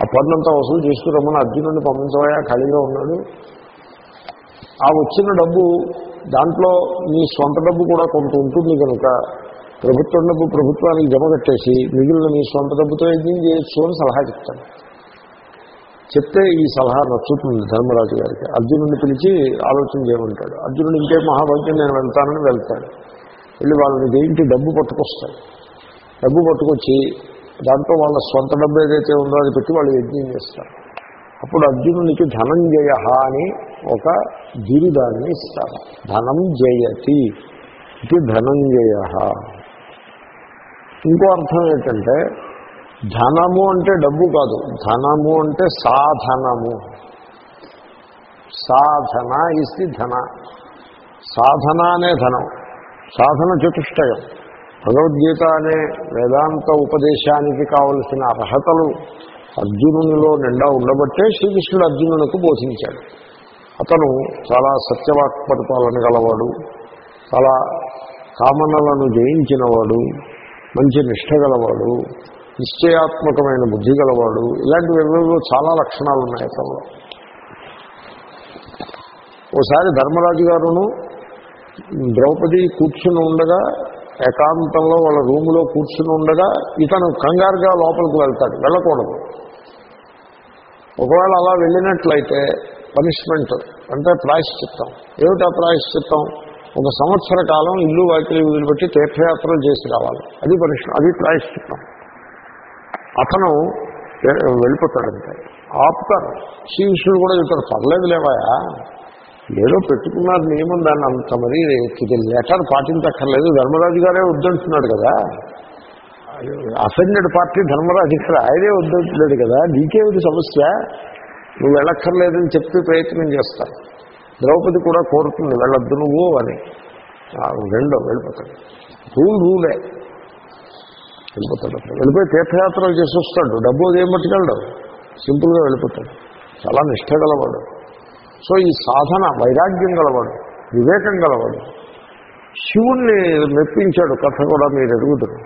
Speaker 1: ఆ పన్నంతా వసూలు చేసుకురమ్మని అర్జునుడిని పంపించబోయా ఖాళీగా ఉన్నాడు. ఆ వచ్చిన డబ్బు దాంట్లో నీ సొంత డబ్బు కూడా కొంత ఉంటుంది కనుక ప్రభుత్వం డబ్బు ప్రభుత్వానికి జమ కట్టేసి మిగిలిన నీ సొంత డబ్బుతో ఏం చేయొచ్చు అని సలహా చెప్తాను. చెప్తే ఈ సలహా నచ్చుతుంది ధర్మరాజు గారికి. అర్జునుడిని పిలిచి ఆలోచన చేయమంటాడు. అర్జునుడు ఇంకే మహాభాగ్యం నేను వెళ్తానని వెళ్తాడు. వెళ్ళి వాళ్ళని దేంటి డబ్బు పట్టుకొస్తాడు? డబ్బు పట్టుకొచ్చి దాంతో వాళ్ళ సొంత డబ్బు ఏదైతే ఉందో అది పెట్టి వాళ్ళు యజ్ఞం చేస్తారు. అప్పుడు అర్జునునికి ధనంజయ అని ఒక బిరుదాన్ని ఇస్తారు. ధనం జయతి ఇది ధనంజయ ఇంకో అర్థం ఏంటంటే ధనము అంటే డబ్బు కాదు ధనము అంటే సాధనము. సాధన ఇస్ ధన. సాధన అనే ధనం సాధన చతుష్టయం. భగవద్గీత అనే వేదాంత ఉపదేశానికి కావలసిన అర్హతలు అర్జునునిలో నిండా ఉండబట్టే శ్రీకృష్ణుడు అర్జునునకు బోధించాడు. అతను చాలా సత్యవాక్ పరిపాలన గలవాడు చాలా కామనలను జయించినవాడు మంచి నిష్ట గలవాడు నిశ్చయాత్మకమైన బుద్ధి గలవాడు ఇలాంటివి ఏవేవో చాలా లక్షణాలు ఉన్నాయి అతను ఓసారి ధర్మరాజు గారును ద్రౌపది కూర్చుని ఉండగా ఏకాంతంలో వాళ్ళ రూములో కూర్చుని ఉండగా ఇతను కంగారుగా లోపలికి వెళ్తాడు వెళ్ళకూడదు. ఒకవేళ అలా వెళ్ళినట్లయితే పనిష్మెంట్ అంటే ప్రాయశ్చిత్తం. ఏమిటా ప్రాయశ్చిత్తం? ఒక సంవత్సర కాలం ఇల్లు వాకిలి వదిలిపెట్టి తీర్థయాత్రలు చేసి రావాలి. అది పనిష్మెంట్ అది ప్రాయశ్చిత్తం. అతను వెళ్ళిపోతాడంటే ఆపుతారు. శ్రీకృష్ణుడు కూడా చెప్తాడు పర్లేదు లేవాయా ఏదో పెట్టుకున్నారు నియమం దాన్ని అంత మరి ఇది లెటర్ పాటించక్కర్లేదు. ధర్మరాజు గారే వద్దంటున్నాడు కదా. అసెండెడ్ పార్టీ ధర్మరాజు గారు ఆయనే వద్దంటున్నాడు కదా. నీకేమిటి సమస్య? నువ్వు వెళ్ళక్కర్లేదని చెప్పి ప్రయత్నం చేస్తాను ద్రౌపది కూడా కోరుతుంది వెళ్ళొద్దు నువ్వు అని. రెండో వెళ్ళిపోతాడు. రూల్ రూలే వెళ్ళిపోతాడు వెళ్ళిపోయి తీర్థయాత్రలు చేసి వస్తాడు. డబ్బు ఏం పట్టుకెళ్ళడు. సింపుల్గా వెళ్ళిపోతాడు. చాలా నిష్ట గలవాడు సో ఈ సాధన వైరాగ్యం గలవాడు వివేకం గలవాడు. శివుణ్ణి మెప్పించాడు కథ కూడా మీరు ఎరుగుతారు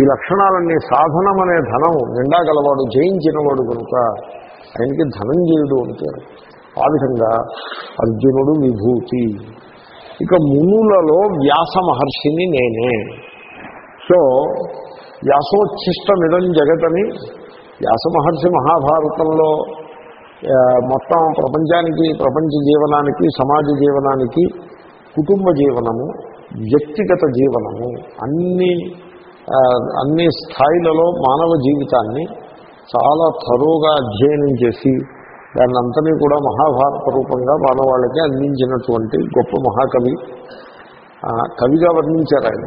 Speaker 1: ఈ లక్షణాలన్నీ సాధనమనే ధనం నిండా గలవాడు జయించినవాడు కనుక ఆయనకి ధనంజయుడు అంటారు ఆ విధంగా అర్జునుడు విభూతి. ఇక మునులలో వ్యాస మహర్షిని నేనే. సో వ్యాసోచ్ఛిష్టమిదం జగతని వ్యాస మహర్షి మహాభారతంలో మొత్తం ప్రపంచానికి ప్రపంచ జీవనానికి సమాజ జీవనానికి కుటుంబ జీవనము వ్యక్తిగత జీవనము అన్ని అన్ని స్థాయిలలో మానవ జీవితాన్ని చాలా తరువుగా అధ్యయనం చేసి దాన్నంతని కూడా మహాభారత రూపంగా మానవాళికి అందించినటువంటి గొప్ప మహాకవి. కవిగా వర్ణించారు ఆయన.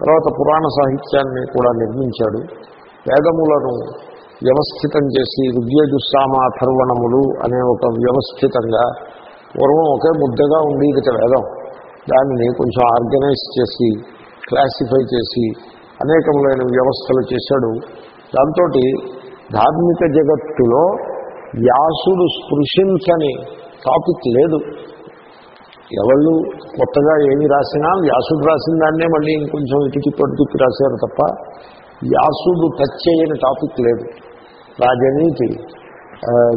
Speaker 1: తర్వాత పురాణ సాహిత్యాన్ని కూడా నిర్మించాడు. వేదములను వ్యవస్థితం చేసి ఋగ్యజుస్సామాథర్వణములు అనే ఒక వ్యవస్థితంగా పూర్వం ఒకే ముద్దగా ఉండేది వేదం. దానిని కొంచెం ఆర్గనైజ్ చేసి క్లాసిఫై చేసి అనేకములైన వ్యవస్థలు చేశాడు. దాంతో ధార్మిక జగత్తులో వ్యాసుడు స్పృశించని టాపిక్ లేదు. ఎవళ్ళు కొత్తగా ఏమి రాసినా వ్యాసుడు రాసిన దాన్నే మళ్ళీ ఇంకొంచెం ఇటుకి పొట్టుకి రాశారు తప్ప వ్యాసుడు టచ్ చేయని టాపిక్ లేదు. రాజనీతి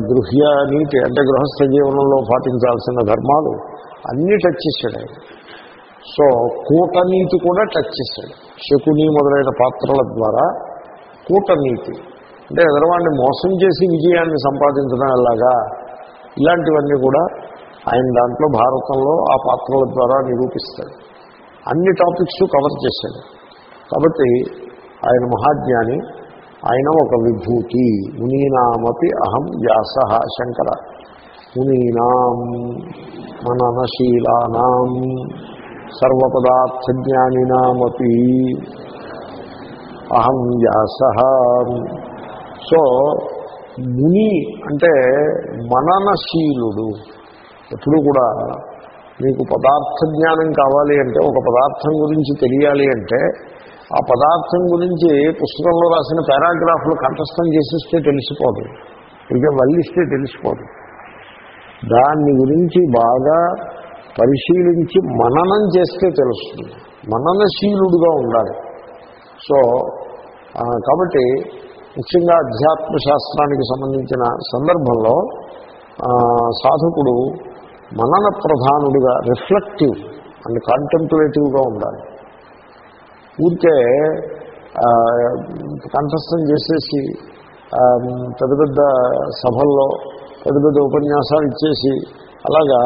Speaker 1: గృహ్య నీతి అంటే గృహస్థ జీవనంలో పాటించాల్సిన ధర్మాలు అన్నీ టచ్ చేశాడు ఆయన. సో కూటనీతి కూడా టచ్ చేశాడు. శకుని మొదలైన పాత్రల ద్వారా కూటనీతి. అంటే ఎదరవాడిని మోసం చేసి విజయాన్ని సంపాదించడం ఎలాగా ఇలాంటివన్నీ కూడా ఆయన దాంట్లో భారతంలో ఆ పాత్రల ద్వారా నిరూపిస్తాడు. అన్ని టాపిక్స్ కవర్ చేశాడు. కాబట్టి ఆయన మహాజ్ఞాని ఆయన ఒక విభూతి. మునీనామపి అహం వ్యాస శంకర. మునీనాం మననశీలానాం సర్వపదార్థజ్ఞానినామపి అహం వ్యాస. సో ముని అంటే మననశీలుడు. ఎప్పుడు కూడా మీకు పదార్థ జ్ఞానం కావాలి అంటే ఒక పదార్థం గురించి తెలియాలి అంటే ఆ పదార్థం గురించి పుస్తకంలో రాసిన పారాగ్రాఫ్లు కంఠస్థం చేసిస్తే తెలిసిపోదు. ఇక వల్లిస్తే తెలిసిపోదు. దాన్ని గురించి బాగా పరిశీలించి మననం చేస్తే తెలుస్తుంది. మననశీలుడుగా ఉండాలి. సో కాబట్టి ముఖ్యంగా అధ్యాత్మ శాస్త్రానికి సంబంధించిన సందర్భంలో సాధకుడు మనన ప్రధానుడిగా రిఫ్లెక్టివ్ అండ్ కాంటెంప్లేటివ్గా ఉండాలి. ఊరికే కంఠస్థం చేసేసి పెద్ద పెద్ద సభల్లో పెద్ద పెద్ద ఉపన్యాసాలు ఇచ్చేసి అలాగా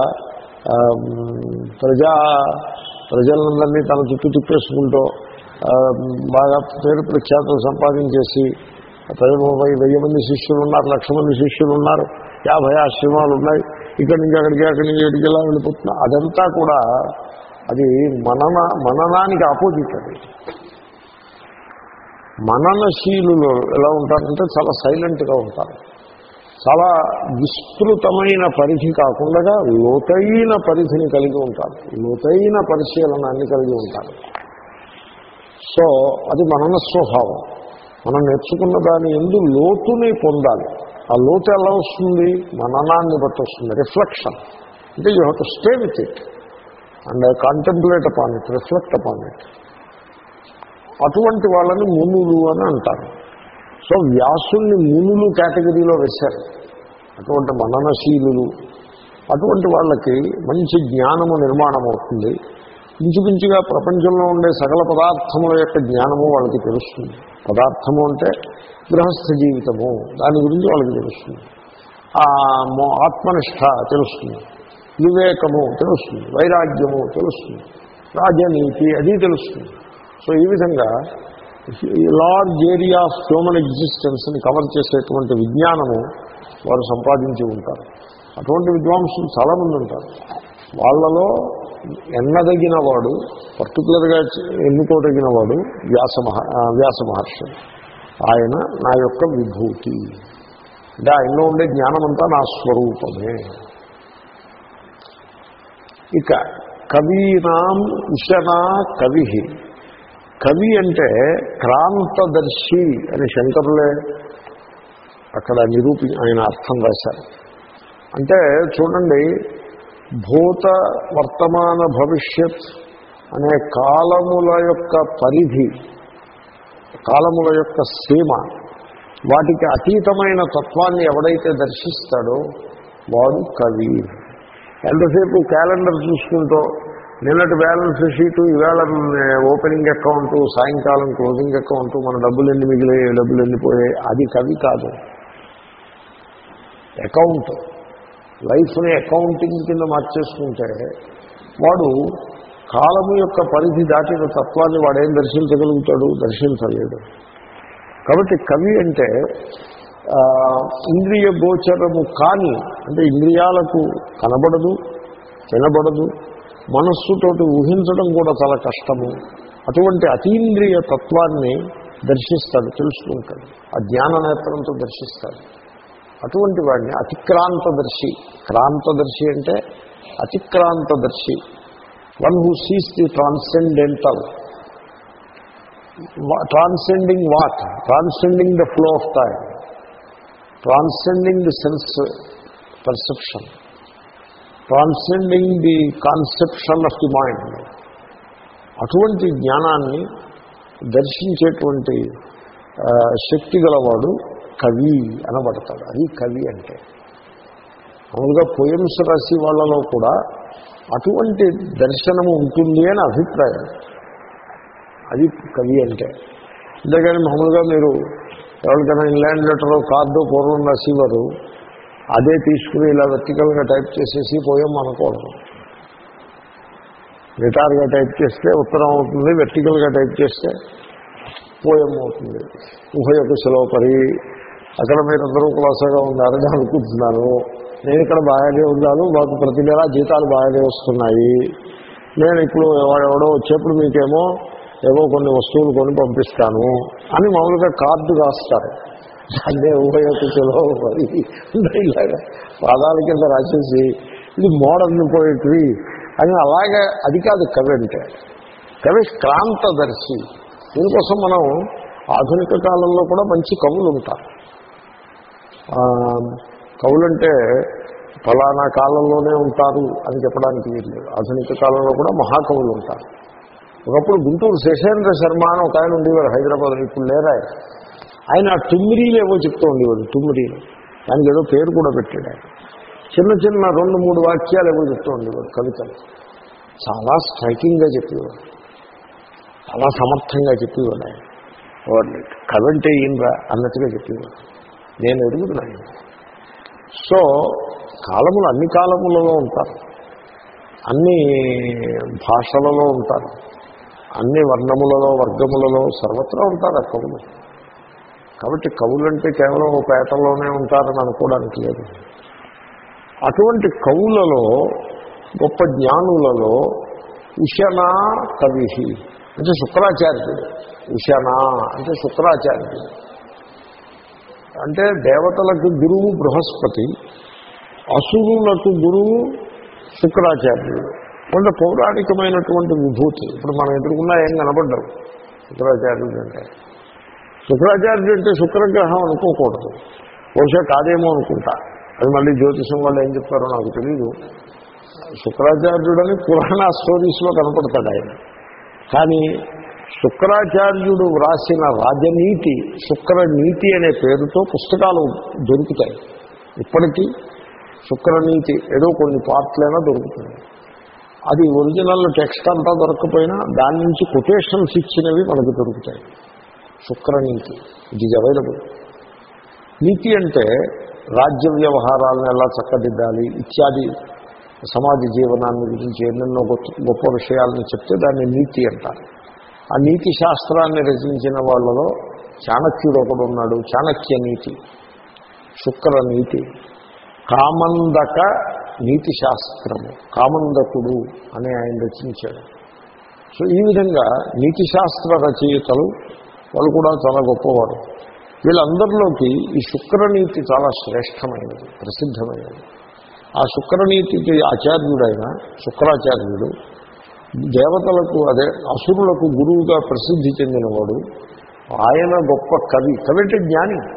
Speaker 1: ప్రజా ప్రజలందరినీ తన చుట్టూ తిప్పేసుకుంటూ బాగా పేరు ప్రఖ్యాతులు సంపాదించేసి పది వెయ్యి మంది శిష్యులు ఉన్నారు లక్ష మంది శిష్యులు ఉన్నారు యాభై ఆశ్రమాలు ఉన్నాయి ఇక్కడి నుంచి అక్కడికి అక్కడి నుంచి ఇక్కడికి ఇలా వెళ్ళిపోతున్నా. అదంతా కూడా అది మనన మననానికి ఆపోజిట్ అది. మననశీలులు ఎలా ఉంటారంటే చాలా సైలెంట్గా ఉంటారు. చాలా విస్తృతమైన పరిధి కాకుండా లోతైన పరిధిని కలిగి ఉంటారు. లోతైన పరిశీలనాన్ని కలిగి ఉంటారు. సో అది మనన స్వభావం మనం నేర్చుకున్న దాని ఎందు లోతుని పొందాలి. ఆ లోతు ఎలా వస్తుంది? మననాన్ని బట్టి వస్తుంది. రిఫ్లెక్షన్. అంటే you have to stay with it. And contemplate upon it reflect upon it అటువంటి వాళ్ళని మునులు అని అంటారు. సో వ్యాసుల్ని మునులు కేటగిరీలో వేశారు. అటువంటి మననశీలులు. అటువంటి వాళ్ళకి మంచి జ్ఞానము నిర్మాణం అవుతుంది ఇంచుమించుగా ప్రపంచంలో ఉండే సకల పదార్థముల యొక్క జ్ఞానము వాళ్ళకి తెలుస్తుంది. పదార్థము అంటే గృహస్థ జీవితము. దాని గురించి వాళ్ళకి తెలుస్తుంది. ఆ ఆత్మనిష్ట తెలుస్తుంది. వివేకము తెలుస్తుంది వైరాగ్యము తెలుస్తుంది రాజనీతి అది తెలుస్తుంది. సో ఈ విధంగా లార్జ్ ఏరియా ఆఫ్ హ్యూమన్ ఎగ్జిస్టెన్స్ని కవర్ చేసేటువంటి విజ్ఞానము వారు సంపాదించి ఉంటారు. అటువంటి విద్వాంసులు చాలామంది ఉంటారు. వాళ్ళలో ఎన్నదగిన వాడు పర్టికులర్గా ఎన్నుకోదగిన వాడు వ్యాస మహా వ్యాస మహర్షి. ఆయన నా యొక్క విభూతి. అంటే ఆయనలో ఉండే జ్ఞానమంతా నా స్వరూపమే. ఇక కవీనాం ఇషనా కవి. కవి అంటే క్రాంతదర్శి అని శంకరులే అక్కడ నిరూపి ఆయన అర్థం రాశారు. అంటే చూడండి భూత వర్తమాన భవిష్యత్ అనే కాలముల యొక్క పరిధి కాలముల యొక్క సీమ వాటికి అతీతమైన తత్వాన్ని ఎవడైతే దర్శిస్తాడో వాడు కవి. ఎంతసేపు క్యాలెండర్ చూసుకుంటూ నిన్నటి బ్యాలెన్స్ షీటు ఈవేళ ఓపెనింగ్ అకౌంట్ సాయంకాలం క్లోజింగ్ అకౌంట్ మన డబ్బులు ఎన్ని మిగిలాయి డబ్బులు ఎన్నిపోయాయి అది కవి కాదు. అకౌంట్. లైఫ్ని అకౌంటింగ్ కింద మార్చేసుకుంటే వాడు కాలము యొక్క పరిధి దాటిన తత్వాన్ని వాడేం దర్శించగలుగుతాడు? దర్శించలేడు. కాబట్టి కవి అంటే ఇంద్రియ గోచరము కాని అంటే ఇంద్రియాలకు కనబడదు వినబడదు మనస్సుతోటి ఊహించడం కూడా చాలా కష్టము. అటువంటి అతీంద్రియ తత్వాన్ని దర్శిస్తాడు తెలుసుకుంటాడు. ఆ జ్ఞాన నేత్రంతో దర్శిస్తాడు. అటువంటి వాడిని అతిక్రాంతదర్శి. క్రాంతదర్శి అంటే అతిక్రాంతదర్శి. One who sees the transcendental. Transcending what? Transcending the flow of time. Transcending the sense perception transcending the conception of the mind అటువంటి జ్ఞానాన్ని దర్శించేటువంటి శక్తి గలవాడు కవి అనబడతాడు. అది కవి అంటే. మామూలుగా పోయమ్స్ రాసి వాళ్ళలో కూడా అటువంటి దర్శనము ఉంటుంది అని అభిప్రాయం. అది కవి అంటే. అంతేగాని మామూలుగా మీరు ఎవరికైనా ఇంగ్లాండ్ లెటర్ కార్డు పూర్వం రాసేవారు అదే తీసుకుని ఇలా వెర్టికల్గా టైప్ చేసేసి పోయం అనకూడదు రిటార్గా టైప్ చేస్తే ఉత్తరం అవుతుంది వెర్టికల్గా టైప్ చేస్తే పోయం అవుతుంది. ఉభయ సెలవుపరి అక్కడ మీరందరూ కులాసగా ఉన్నారని అనుకుంటున్నాను. నేను ఇక్కడ బాగానే ఉన్నాను మాకు ప్రతి నెల జీతాలు బాగానే వస్తున్నాయి. నేను ఇప్పుడు ఎవడెవడో వచ్చేప్పుడు మీకేమో ఏవో కొన్ని వస్తువులు కొని పంపిస్తాను అని మామూలుగా కార్డు రాస్తారు. అదే ఉపయోగించలో ఇలాగా. పాదాల కింద రాసేసి ఇది మోడర్న్ పోయిటరీ అని అలాగే అది కాదు కవి అంటే. కవి క్రాంతదర్శి. దీనికోసం మనం ఆధునిక కాలంలో కూడా మంచి కవులు ఉంటారు. కవులంటే ఫలానా కాలంలోనే ఉంటారు అని చెప్పడానికి వీలు ఆధునిక కాలంలో కూడా మహాకవులు ఉంటారు. ఒకప్పుడు గుంటూరు శశేంద్ర శర్మ అని ఒక ఆయన ఉండేవాడు హైదరాబాద్ ఇప్పుడు లేరా? ఆయన. తుమ్మిరీలు ఏవో చెప్తూ ఉండేవాడు తుమ్మిరీలు దానికి ఏదో పేరు కూడా పెట్టాడు ఆయన. చిన్న చిన్న రెండు మూడు వాక్యాలు ఏవో చెప్తూ ఉండేవాడు కవితలు. చాలా స్ట్రైకింగ్గా చెప్పేవాడు చాలా సమర్థంగా చెప్పేవాడు ఆయన. వాడిని కవి అంటే ఏంరా అన్నట్టుగా చెప్పేవాడు నేను ఎరుగుతున్నాను సో కాలములు అన్ని కాలములలో ఉంటారు. అన్ని భాషలలో ఉంటారు. అన్ని వర్ణములలో వర్గములలో సర్వత్రా ఉంటారు ఆ కవులు. కాబట్టి కవులంటే కేవలం ఒక పేటలోనే ఉంటారని అనుకోవడానికి లేదు. అటువంటి కవులలో గొప్ప జ్ఞానులలో ఉషనా కవి అంటే శుక్రాచార్యుడు. ఉషనా అంటే శుక్రాచార్యుడు. అంటే దేవతలకు గురువు బృహస్పతి అసురులకు గురువు శుక్రాచార్యుడు. కొంత పౌరాణికమైనటువంటి విభూతి. ఇప్పుడు మనం ఎదుర్కొన్నా ఏం కనబడ్డావు శుక్రాచార్యుడు అంటే. శుక్రాచార్యుడు అంటే శుక్రగ్రహం అనుకోకూడదు. బహుశా కాదేమో అనుకుంటా. అది మళ్ళీ జ్యోతిషం వాళ్ళు ఏం చెప్తారో నాకు తెలీదు. శుక్రాచార్యుడని పురాణ స్టోరీస్లో కనపడతాడు ఆయన. కానీ శుక్రాచార్యుడు వ్రాసిన రాజనీతి శుక్రనీతి అనే పేరుతో పుస్తకాలు దొరుకుతాయి. ఇప్పటికీ శుక్రనీతి ఏదో కొన్ని పార్ట్లైనా దొరుకుతుంది. అది ఒరిజినల్ టెక్స్ట్ అంతా దొరకపోయినా దాని నుంచి కొటేషన్స్ ఇచ్చినవి మనకు దొరుకుతాయి. శుక్రనీతి ఇట్ ఈజ్ అవైలబుల్ నీతి అంటే రాజ్య వ్యవహారాలను ఎలా చక్కదిద్దాలి ఇత్యాది సమాజ జీవనాన్ని గురించి ఎన్నెన్నో గొప్ప గొప్ప విషయాలను చెప్తే దాన్ని నీతి అంటారు. ఆ నీతి శాస్త్రాన్ని రచించిన వాళ్ళలో చాణక్యుడు ఒకడు ఉన్నాడు చాణక్య నీతి శుక్ర నీతి కామందక నీతి శాస్త్రము కామందకుడు అని ఆయన రచించాడు. సో ఈ విధంగా నీతి శాస్త్ర రచయితలు వాళ్ళు కూడా చాలా గొప్పవారు. వీళ్ళందరిలోకి ఈ శుక్రనీతి చాలా శ్రేష్టమైనది ప్రసిద్ధమైనది. ఆ శుక్రనీతికి ఆచార్యుడైన శుక్రాచార్యుడు దేవతలకు అదే అసురులకు గురువుగా ప్రసిద్ధి చెందినవాడు ఆయన గొప్ప కవి కవి అంటే జ్ఞాని.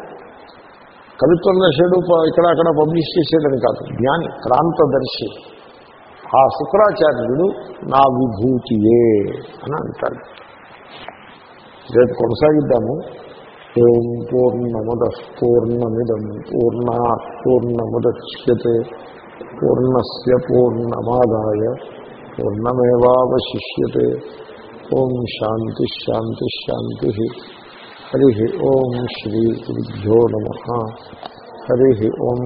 Speaker 1: కవిత్వం రాశాడు ఇక్కడ అక్కడ పబ్లిష్ చేసేదని కాదు. జ్ఞాని క్రాంతదర్శి. ఆ శుక్రాచార్యుడు నా విభూతియే అని అంటాడు. రేపు కొనసాగిద్దాము. ఓం పూర్ణముద పూర్ణమిదం పూర్ణా పూర్ణముద్యతే పూర్ణస్ పూర్ణమాదాయ పూర్ణమేవాశిష్యే ఓం శాంతిశాంతిశాంతి శాంతి శాంతి హరి ఓం శ్రీ గురుభ్యో నమ హరి ఓం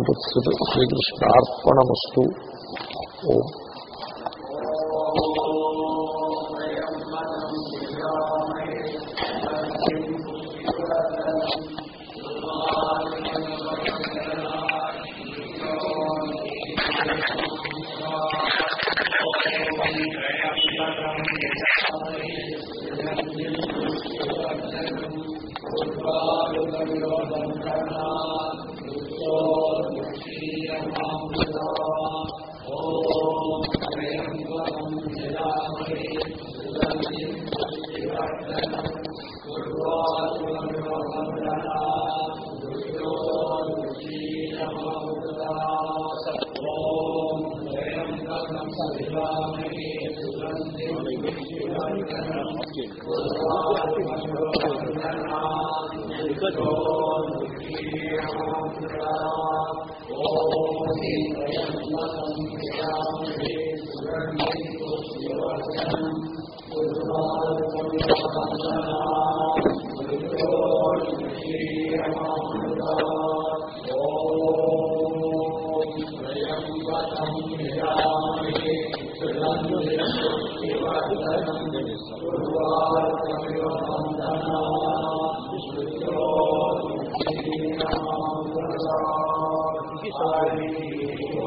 Speaker 2: Hallelujah.